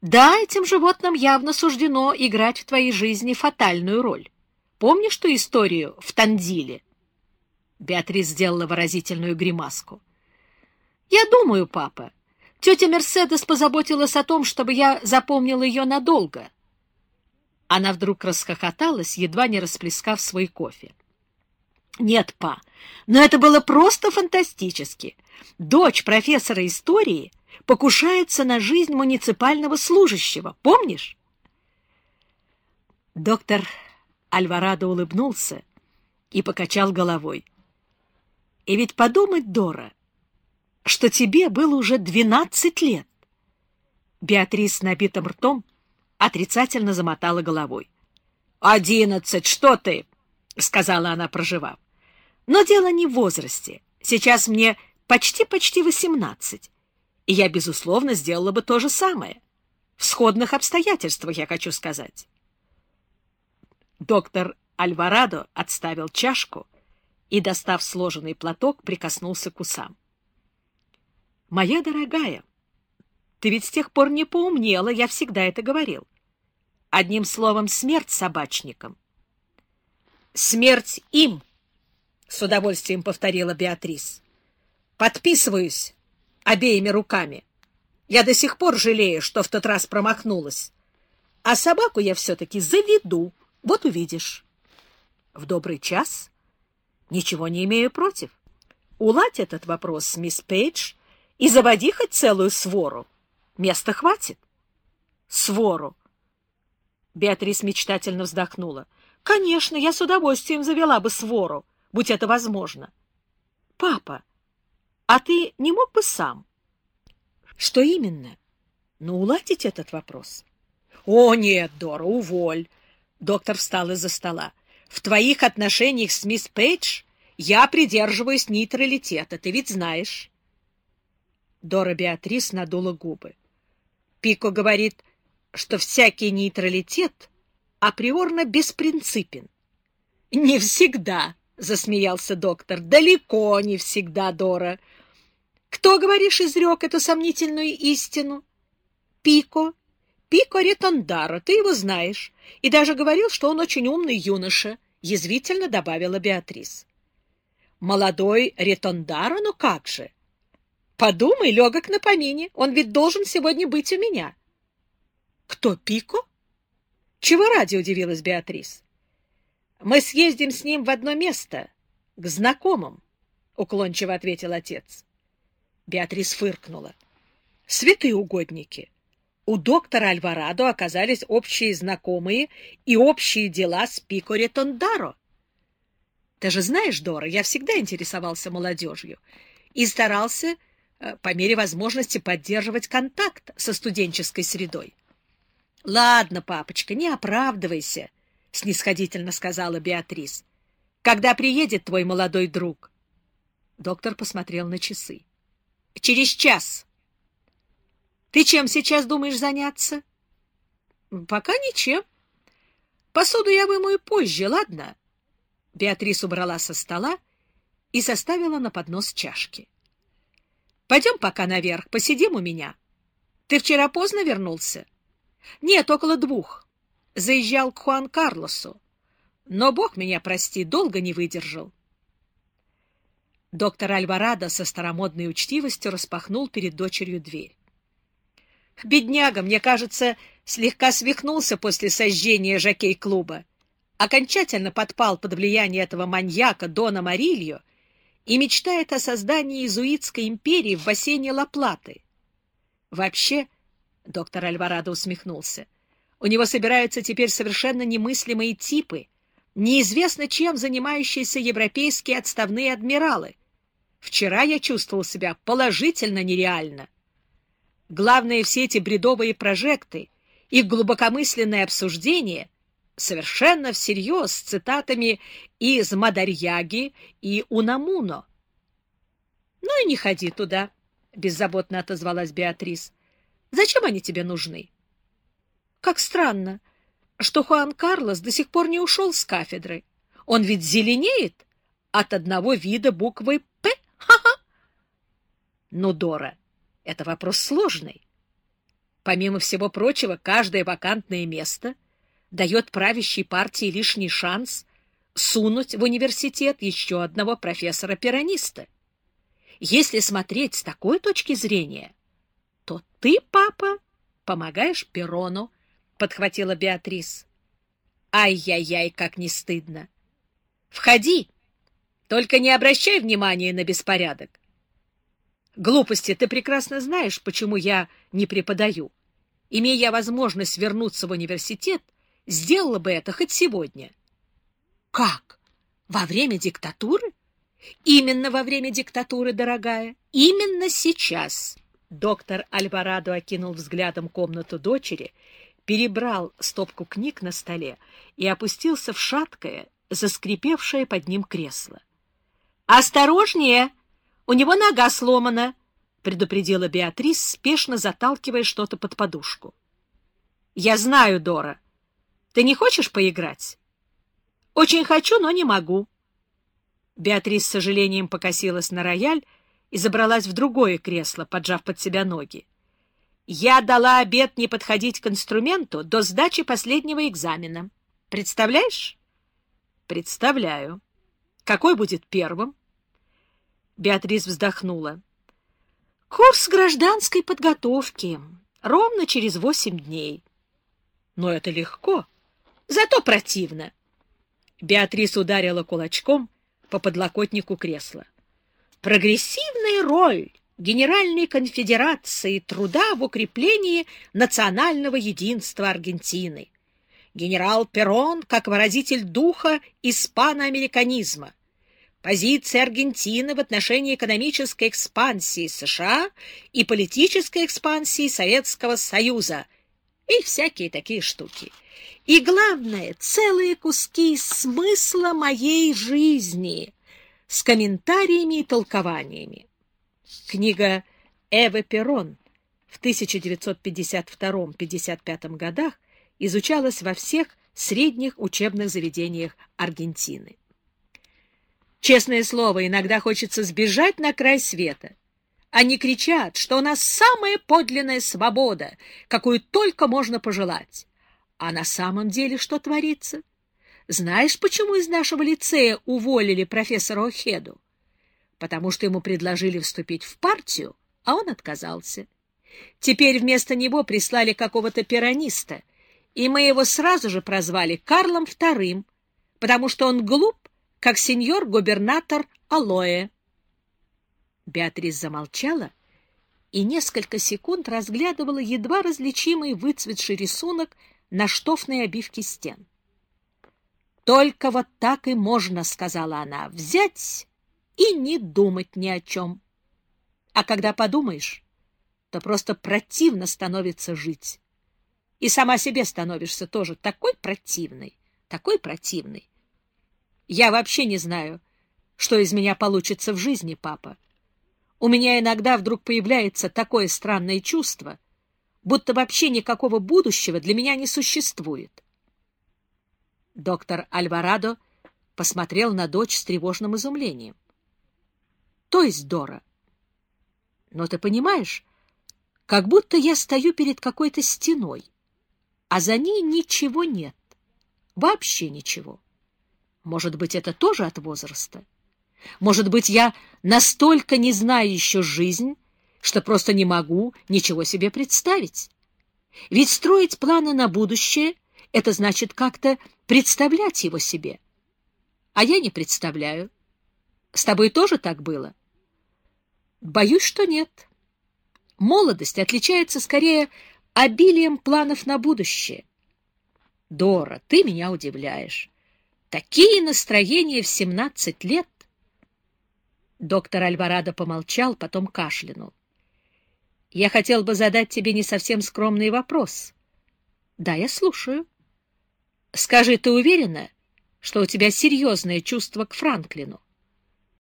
Да, этим животным явно суждено играть в твоей жизни фатальную роль. Помнишь ту историю в Тандиле? Беатрис сделала выразительную гримаску. Я думаю, папа, тетя Мерседес позаботилась о том, чтобы я запомнил ее надолго. Она вдруг расхохоталась, едва не расплескав свой кофе. Нет, па, но это было просто фантастически. Дочь профессора истории покушается на жизнь муниципального служащего, помнишь? Доктор Альварадо улыбнулся и покачал головой. И ведь подумать, Дора, что тебе было уже двенадцать лет. Беатрис с набитым ртом отрицательно замотала головой. — Одиннадцать, что ты? — сказала она, проживав. — Но дело не в возрасте. Сейчас мне почти-почти восемнадцать, и я, безусловно, сделала бы то же самое. В сходных обстоятельствах, я хочу сказать. Доктор Альварадо отставил чашку и, достав сложенный платок, прикоснулся к усам. — Моя дорогая, ты ведь с тех пор не поумнела, я всегда это говорил. Одним словом, смерть собачникам. — Смерть им! — с удовольствием повторила Беатрис. — Подписываюсь обеими руками. Я до сих пор жалею, что в тот раз промахнулась. А собаку я все-таки заведу, вот увидишь. В добрый час ничего не имею против. Уладь этот вопрос, мисс Пейдж, и заводи хоть целую свору. Места хватит. Свору. Беатрис мечтательно вздохнула. Конечно, я с удовольствием завела бы свору, будь это возможно. Папа, а ты не мог бы сам? Что именно? Ну, уладить этот вопрос. О, нет, Дора, уволь. Доктор встал из-за стола. В твоих отношениях с мисс Пейдж я придерживаюсь нейтралитета, ты ведь знаешь. Дора Беатрис надула губы. Пико говорит, что всякий нейтралитет априорно беспринципен. — Не всегда, — засмеялся доктор, — далеко не всегда, Дора. Кто, говоришь, изрек эту сомнительную истину? Пико. Пико Ретондаро, ты его знаешь, и даже говорил, что он очень умный юноша, — язвительно добавила Беатрис. Молодой Ретондаро, ну как же? Подумай, легок на помине, он ведь должен сегодня быть у меня. Кто, Пико? Чего ради, удивилась Беатрис. Мы съездим с ним в одно место, к знакомым, — уклончиво ответил отец. Беатрис фыркнула. Святые угодники! У доктора Альварадо оказались общие знакомые и общие дела с Пикоре Тондаро. Ты же знаешь, Дора, я всегда интересовался молодежью и старался э, по мере возможности поддерживать контакт со студенческой средой. — Ладно, папочка, не оправдывайся, — снисходительно сказала Беатрис. — Когда приедет твой молодой друг? Доктор посмотрел на часы. — Через час. — Ты чем сейчас думаешь заняться? — Пока ничем. Посуду я вымою позже, ладно? Беатрис убрала со стола и составила на поднос чашки. — Пойдем пока наверх, посидим у меня. Ты вчера поздно вернулся? — Нет, около двух. Заезжал к Хуан Карлосу. Но, бог меня прости, долго не выдержал. Доктор Альварадо со старомодной учтивостью распахнул перед дочерью дверь. Бедняга, мне кажется, слегка свихнулся после сожжения жокей-клуба. Окончательно подпал под влияние этого маньяка Дона Марильо и мечтает о создании иезуитской империи в бассейне Ла-Платы. Вообще, доктор Альварадо усмехнулся, у него собираются теперь совершенно немыслимые типы, неизвестно чем занимающиеся европейские отставные адмиралы. Вчера я чувствовал себя положительно нереально. Главное, все эти бредовые прожекты, их глубокомысленное обсуждение совершенно всерьез с цитатами из Мадарьяги и Унамуно. — Ну и не ходи туда, — беззаботно отозвалась Беатрис. — Зачем они тебе нужны? — Как странно, что Хуан Карлос до сих пор не ушел с кафедры. Он ведь зеленеет от одного вида буквы «П». Ха-ха! Ну, Дора, это вопрос сложный. Помимо всего прочего, каждое вакантное место дает правящей партии лишний шанс сунуть в университет еще одного профессора-пирониста. Если смотреть с такой точки зрения, то ты, папа, помогаешь Перону, — подхватила Беатрис. Ай-яй-яй, как не стыдно! Входи, только не обращай внимания на беспорядок. Глупости, ты прекрасно знаешь, почему я не преподаю. Имея я возможность вернуться в университет, сделала бы это хоть сегодня. Как? Во время диктатуры? Именно во время диктатуры, дорогая. Именно сейчас. Доктор Альварадо окинул взглядом комнату дочери, перебрал стопку книг на столе и опустился в шаткое, заскрипевшее под ним кресло. «Осторожнее! У него нога сломана!» — предупредила Беатрис, спешно заталкивая что-то под подушку. «Я знаю, Дора. Ты не хочешь поиграть?» «Очень хочу, но не могу». Беатрис с сожалением покосилась на рояль и забралась в другое кресло, поджав под себя ноги. Я дала обет не подходить к инструменту до сдачи последнего экзамена. Представляешь? Представляю. Какой будет первым? Беатрис вздохнула. Курс гражданской подготовки. Ровно через восемь дней. Но это легко. Зато противно. Беатрис ударила кулачком по подлокотнику кресла. Прогрессивная роль Генеральной конфедерации труда в укреплении национального единства Аргентины. Генерал Перрон как выразитель духа испаноамериканизма. Позиция Аргентины в отношении экономической экспансии США и политической экспансии Советского Союза и всякие такие штуки. И главное, целые куски смысла моей жизни — с комментариями и толкованиями. Книга Эвы Перрон в 1952-55 годах изучалась во всех средних учебных заведениях Аргентины. Честное слово, иногда хочется сбежать на край света. Они кричат, что у нас самая подлинная свобода, какую только можно пожелать. А на самом деле что творится? Знаешь, почему из нашего лицея уволили профессора Охеду? Потому что ему предложили вступить в партию, а он отказался. Теперь вместо него прислали какого-то пирониста, и мы его сразу же прозвали Карлом II, потому что он глуп, как сеньор-губернатор Алоэ. Беатрис замолчала и несколько секунд разглядывала едва различимый выцветший рисунок на штофной обивке стен. Только вот так и можно, — сказала она, — взять и не думать ни о чем. А когда подумаешь, то просто противно становится жить. И сама себе становишься тоже такой противной, такой противной. Я вообще не знаю, что из меня получится в жизни, папа. У меня иногда вдруг появляется такое странное чувство, будто вообще никакого будущего для меня не существует. Доктор Альварадо посмотрел на дочь с тревожным изумлением. — То есть, Дора, но ты понимаешь, как будто я стою перед какой-то стеной, а за ней ничего нет, вообще ничего. Может быть, это тоже от возраста? Может быть, я настолько не знаю еще жизнь, что просто не могу ничего себе представить? Ведь строить планы на будущее — это значит как-то представлять его себе. А я не представляю. С тобой тоже так было? Боюсь, что нет. Молодость отличается скорее обилием планов на будущее. Дора, ты меня удивляешь. Такие настроения в семнадцать лет. Доктор Альварадо помолчал, потом кашлянул. Я хотел бы задать тебе не совсем скромный вопрос. Да, я слушаю. Скажи, ты уверена, что у тебя серьезное чувство к Франклину?